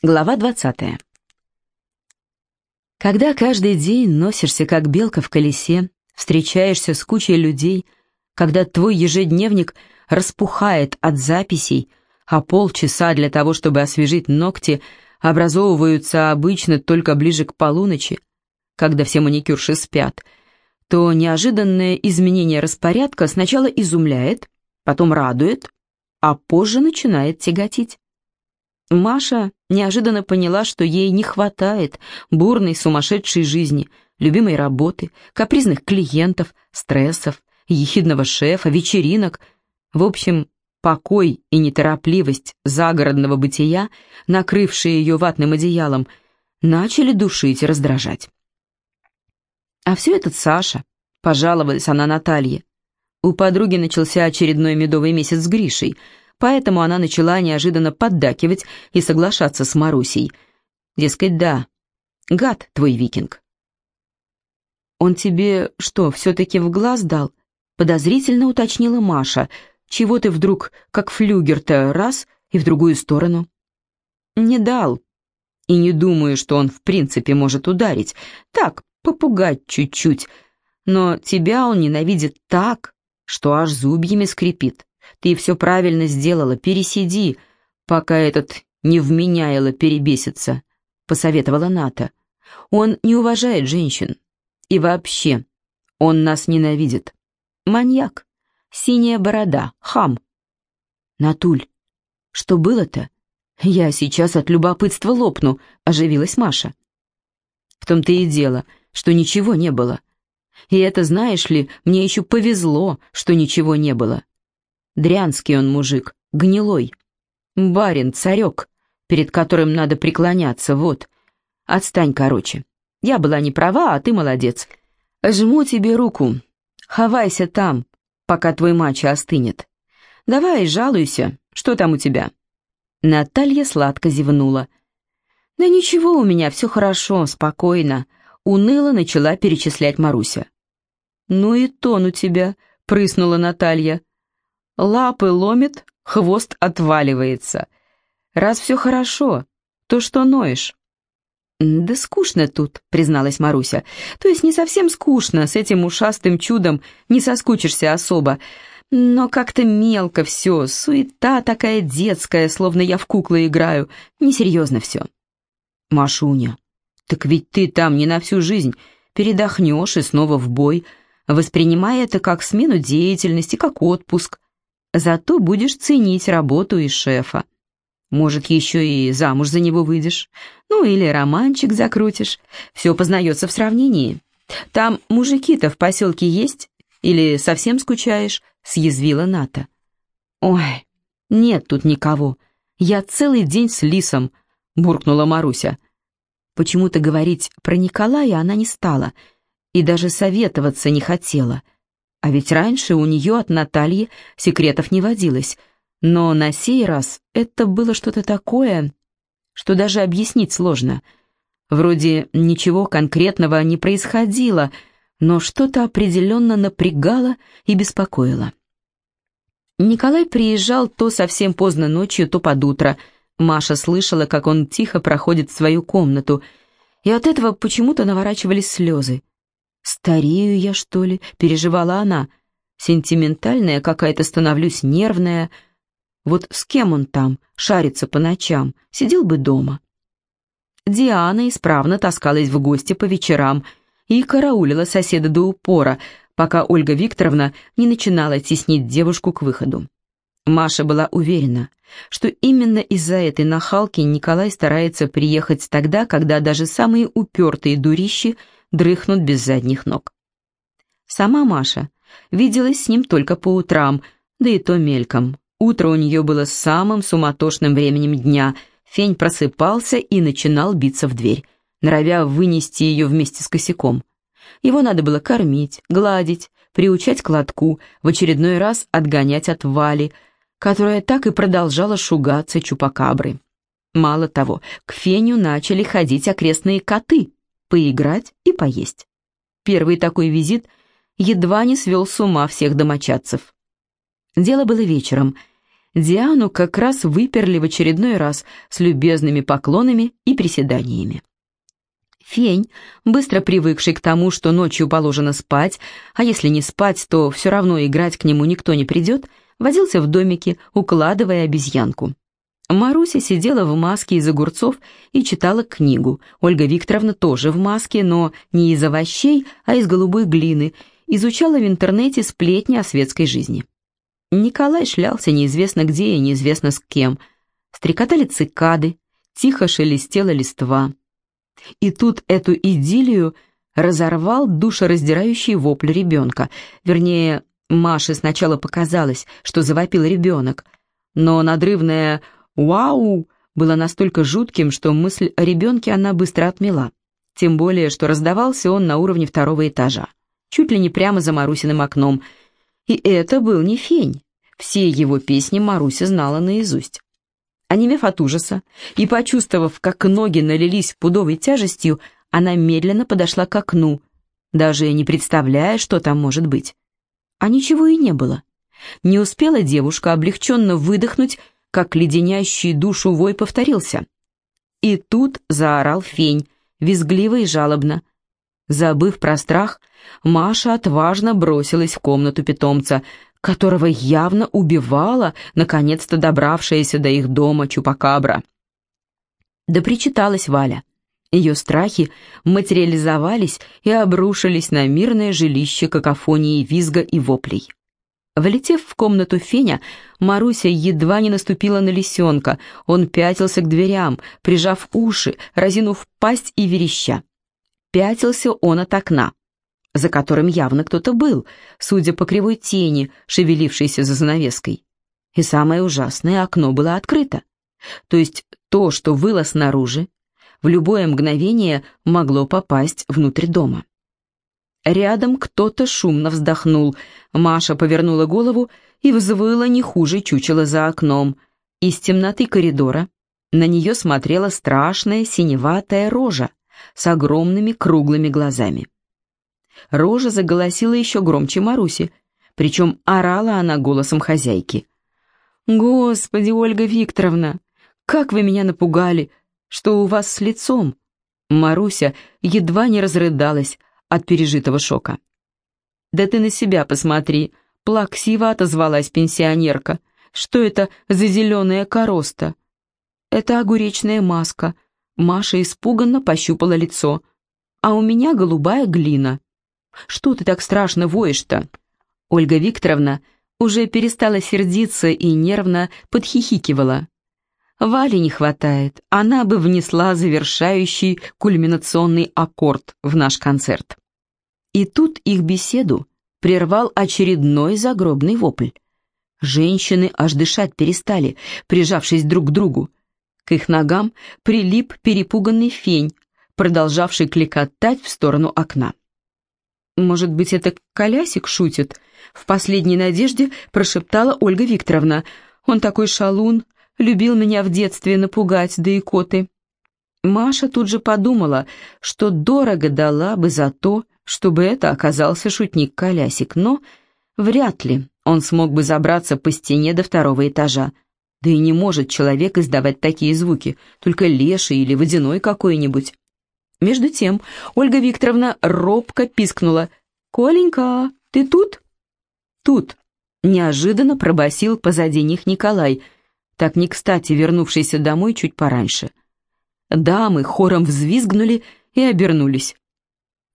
Глава 20. Когда каждый день носишься как белка в колесе, встречаешься с кучей людей, когда твой ежедневник распухает от записей, а полчаса для того, чтобы освежить ногти, образовываются обычно только ближе к полуночи, когда все маникюрши спят, то неожиданное изменение распорядка сначала изумляет, потом радует, а позже начинает тяготить. Маша неожиданно поняла, что ей не хватает бурной сумасшедшей жизни, любимой работы, капризных клиентов, стрессов, ехидного шефа, вечеринок. В общем, покой и неторопливость загородного бытия, накрывшие ее ватным одеялом, начали душить и раздражать. А все этот Саша, пожаловалась она Наталье. У подруги начался очередной медовый месяц с Гришей — поэтому она начала неожиданно поддакивать и соглашаться с Марусей. Дескать, да, гад твой викинг. «Он тебе что, все-таки в глаз дал?» Подозрительно уточнила Маша. «Чего ты вдруг, как флюгер-то, раз и в другую сторону?» «Не дал. И не думаю, что он в принципе может ударить. Так, попугать чуть-чуть. Но тебя он ненавидит так, что аж зубьями скрипит. Ты все правильно сделала, пересиди, пока этот невменяйло перебесится», — посоветовала Ната. «Он не уважает женщин. И вообще, он нас ненавидит. Маньяк, синяя борода, хам». «Натуль, что было-то?» «Я сейчас от любопытства лопну», — оживилась Маша. «В том-то и дело, что ничего не было. И это, знаешь ли, мне еще повезло, что ничего не было. Дрянский он мужик, гнилой. Барин, царек, перед которым надо преклоняться, вот. Отстань, короче. Я была не права, а ты молодец. Жму тебе руку. Хавайся там, пока твой мачо остынет. Давай, жалуйся. Что там у тебя?» Наталья сладко зевнула. «Да ничего у меня, все хорошо, спокойно», — уныло начала перечислять Маруся. «Ну и тон у тебя», — прыснула Наталья. Лапы ломит, хвост отваливается. Раз все хорошо, то что ноешь? «Да скучно тут», — призналась Маруся. «То есть не совсем скучно, с этим ушастым чудом не соскучишься особо. Но как-то мелко все, суета такая детская, словно я в куклы играю. Несерьезно все». «Машуня, так ведь ты там не на всю жизнь. Передохнешь и снова в бой, воспринимая это как смену деятельности, как отпуск. Зато будешь ценить работу и шефа. Может, еще и замуж за него выйдешь. Ну, или романчик закрутишь. Все познается в сравнении. Там мужики-то в поселке есть? Или совсем скучаешь?» — съязвила Ната. «Ой, нет тут никого. Я целый день с Лисом», — буркнула Маруся. Почему-то говорить про Николая она не стала и даже советоваться не хотела — а ведь раньше у нее от Натальи секретов не водилось. Но на сей раз это было что-то такое, что даже объяснить сложно. Вроде ничего конкретного не происходило, но что-то определенно напрягало и беспокоило. Николай приезжал то совсем поздно ночью, то под утро. Маша слышала, как он тихо проходит в свою комнату, и от этого почему-то наворачивались слезы. «Старею я, что ли?» — переживала она. «Сентиментальная какая-то становлюсь, нервная. Вот с кем он там, шарится по ночам, сидел бы дома». Диана исправно таскалась в гости по вечерам и караулила соседа до упора, пока Ольга Викторовна не начинала теснить девушку к выходу. Маша была уверена, что именно из-за этой нахалки Николай старается приехать тогда, когда даже самые упертые дурищи – дрыхнут без задних ног. Сама Маша виделась с ним только по утрам, да и то мельком. Утро у нее было самым суматошным временем дня. Фень просыпался и начинал биться в дверь, норовя вынести ее вместе с косяком. Его надо было кормить, гладить, приучать к лотку, в очередной раз отгонять от Вали, которая так и продолжала шугаться чупакабры. Мало того, к Феню начали ходить окрестные коты, поиграть и поесть. Первый такой визит едва не свел с ума всех домочадцев. Дело было вечером. Диану как раз выперли в очередной раз с любезными поклонами и приседаниями. Фень, быстро привыкший к тому, что ночью положено спать, а если не спать, то все равно играть к нему никто не придет, возился в домике, укладывая обезьянку. Маруся сидела в маске из огурцов и читала книгу. Ольга Викторовна тоже в маске, но не из овощей, а из голубой глины, изучала в интернете сплетни о светской жизни. Николай шлялся неизвестно где и неизвестно с кем. Стрекотали цикады, тихо шелестела листва. И тут эту идиллию разорвал душераздирающий вопль ребенка. Вернее, Маше сначала показалось, что завопил ребенок, но надрывное «Вау!» было настолько жутким, что мысль о ребенке она быстро отмела. Тем более, что раздавался он на уровне второго этажа, чуть ли не прямо за Марусиным окном. И это был не фень. Все его песни Маруся знала наизусть. Онемев от ужаса и почувствовав, как ноги налились пудовой тяжестью, она медленно подошла к окну, даже не представляя, что там может быть. А ничего и не было. Не успела девушка облегченно выдохнуть, как леденящий душу вой повторился. И тут заорал фень, визгливо и жалобно. Забыв про страх, Маша отважно бросилась в комнату питомца, которого явно убивала наконец-то добравшаяся до их дома Чупакабра. Да причиталась Валя. Ее страхи материализовались и обрушились на мирное жилище какофонии визга и воплей. Влетев в комнату Феня, Маруся едва не наступила на лисенка. Он пятился к дверям, прижав уши, разинув пасть и вереща. Пятился он от окна за которым явно кто-то был, судя по кривой тени, шевелившейся за занавеской. И самое ужасное, окно было открыто. То есть то, что выло снаружи, в любое мгновение могло попасть внутрь дома. Рядом кто-то шумно вздохнул. Маша повернула голову и взвыла не хуже чучела за окном. Из темноты коридора на нее смотрела страшная синеватая рожа с огромными круглыми глазами. Рожа заголосила еще громче Маруси, причем орала она голосом хозяйки. «Господи, Ольга Викторовна, как вы меня напугали! Что у вас с лицом?» Маруся едва не разрыдалась от пережитого шока. «Да ты на себя посмотри!» — плаксиво отозвалась пенсионерка. «Что это за зеленая короста?» «Это огуречная маска». Маша испуганно пощупала лицо. «А у меня голубая глина». Что ты так страшно воешь-то?» Ольга Викторовна уже перестала сердиться и нервно подхихикивала. Вали не хватает, она бы внесла завершающий кульминационный аккорд в наш концерт. И тут их беседу прервал очередной загробный вопль. Женщины аж дышать перестали, прижавшись друг к другу. К их ногам прилип перепуганный фень, продолжавший кликотать в сторону окна. «Может быть, это колясик шутит?» В последней надежде прошептала Ольга Викторовна. «Он такой шалун, любил меня в детстве напугать, да и коты». Маша тут же подумала, что дорого дала бы за то, чтобы это оказался шутник-колясик, но вряд ли он смог бы забраться по стене до второго этажа. Да и не может человек издавать такие звуки, только леший или водяной какой-нибудь. Между тем Ольга Викторовна робко пискнула. «Коленька, ты тут?» «Тут», — неожиданно пробасил позади них Николай, так не кстати вернувшийся домой чуть пораньше. Дамы хором взвизгнули и обернулись.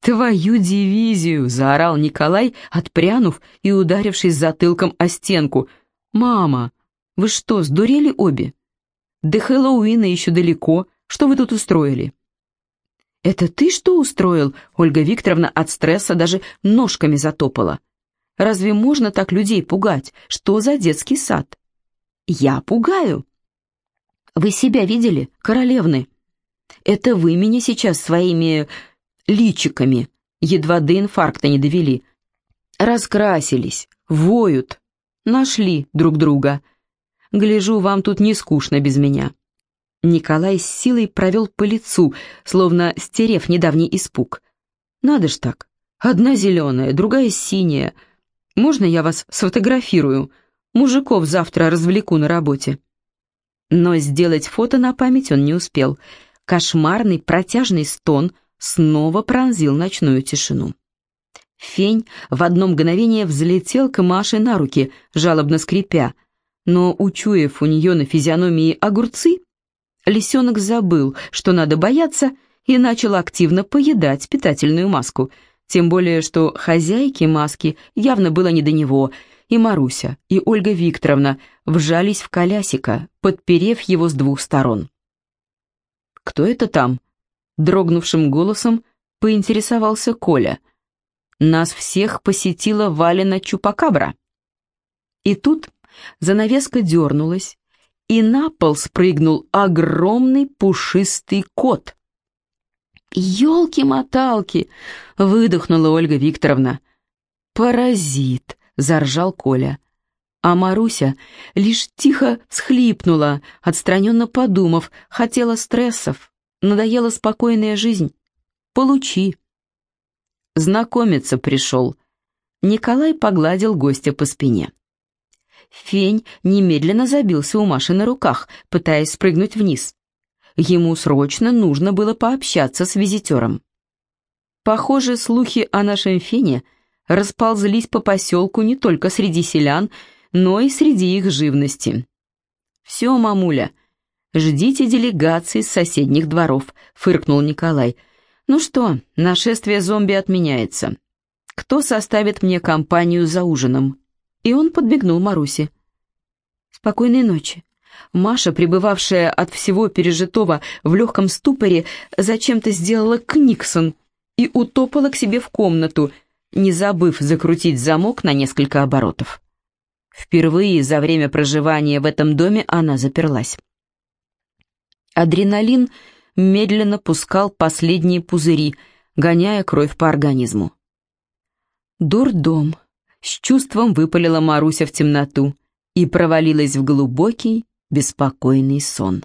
«Твою дивизию!» — заорал Николай, отпрянув и ударившись затылком о стенку. «Мама, вы что, сдурели обе? До Хэллоуина еще далеко. Что вы тут устроили?» «Это ты что устроил?» Ольга Викторовна от стресса даже ножками затопала. «Разве можно так людей пугать? Что за детский сад?» «Я пугаю». «Вы себя видели, королевны?» «Это вы меня сейчас своими личиками едва до инфаркта не довели. Раскрасились, воют, нашли друг друга. Гляжу, вам тут не скучно без меня». Николай с силой провел по лицу, словно стерев недавний испуг. «Надо ж так. Одна зеленая, другая синяя. Можно я вас сфотографирую? Мужиков завтра развлеку на работе». Но сделать фото на память он не успел. Кошмарный протяжный стон снова пронзил ночную тишину. Фень в одно мгновение взлетел к Маше на руки, жалобно скрипя, но, учуяв у нее на физиономии огурцы, лисенок забыл, что надо бояться, и начал активно поедать питательную маску, тем более, что хозяйке маски явно было не до него — и Маруся, и Ольга Викторовна вжались в колясика, подперев его с двух сторон. «Кто это там?» — дрогнувшим голосом поинтересовался Коля. «Нас всех посетила Валена Чупакабра». И тут занавеска дернулась, и на пол спрыгнул огромный пушистый кот. «Елки-моталки!» — выдохнула Ольга Викторовна. «Паразит!» — заржал Коля. А Маруся лишь тихо схлипнула, отстраненно подумав, хотела стрессов, надоела спокойная жизнь. Получи. Знакомиться пришел. Николай погладил гостя по спине. Фень немедленно забился у Маши на руках, пытаясь спрыгнуть вниз. Ему срочно нужно было пообщаться с визитером. Похоже, слухи о нашем Фене — расползлись по поселку не только среди селян, но и среди их живности. «Все, мамуля, ждите делегации с соседних дворов», — фыркнул Николай. «Ну что, нашествие зомби отменяется. Кто составит мне компанию за ужином?» И он подбегнул Марусе. «Спокойной ночи». Маша, пребывавшая от всего пережитого в легком ступоре, зачем-то сделала книксон и утопала к себе в комнату, не забыв закрутить замок на несколько оборотов. Впервые за время проживания в этом доме она заперлась. Адреналин медленно пускал последние пузыри, гоняя кровь по организму. «Дурдом!» — с чувством выпалила Маруся в темноту и провалилась в глубокий, беспокойный сон.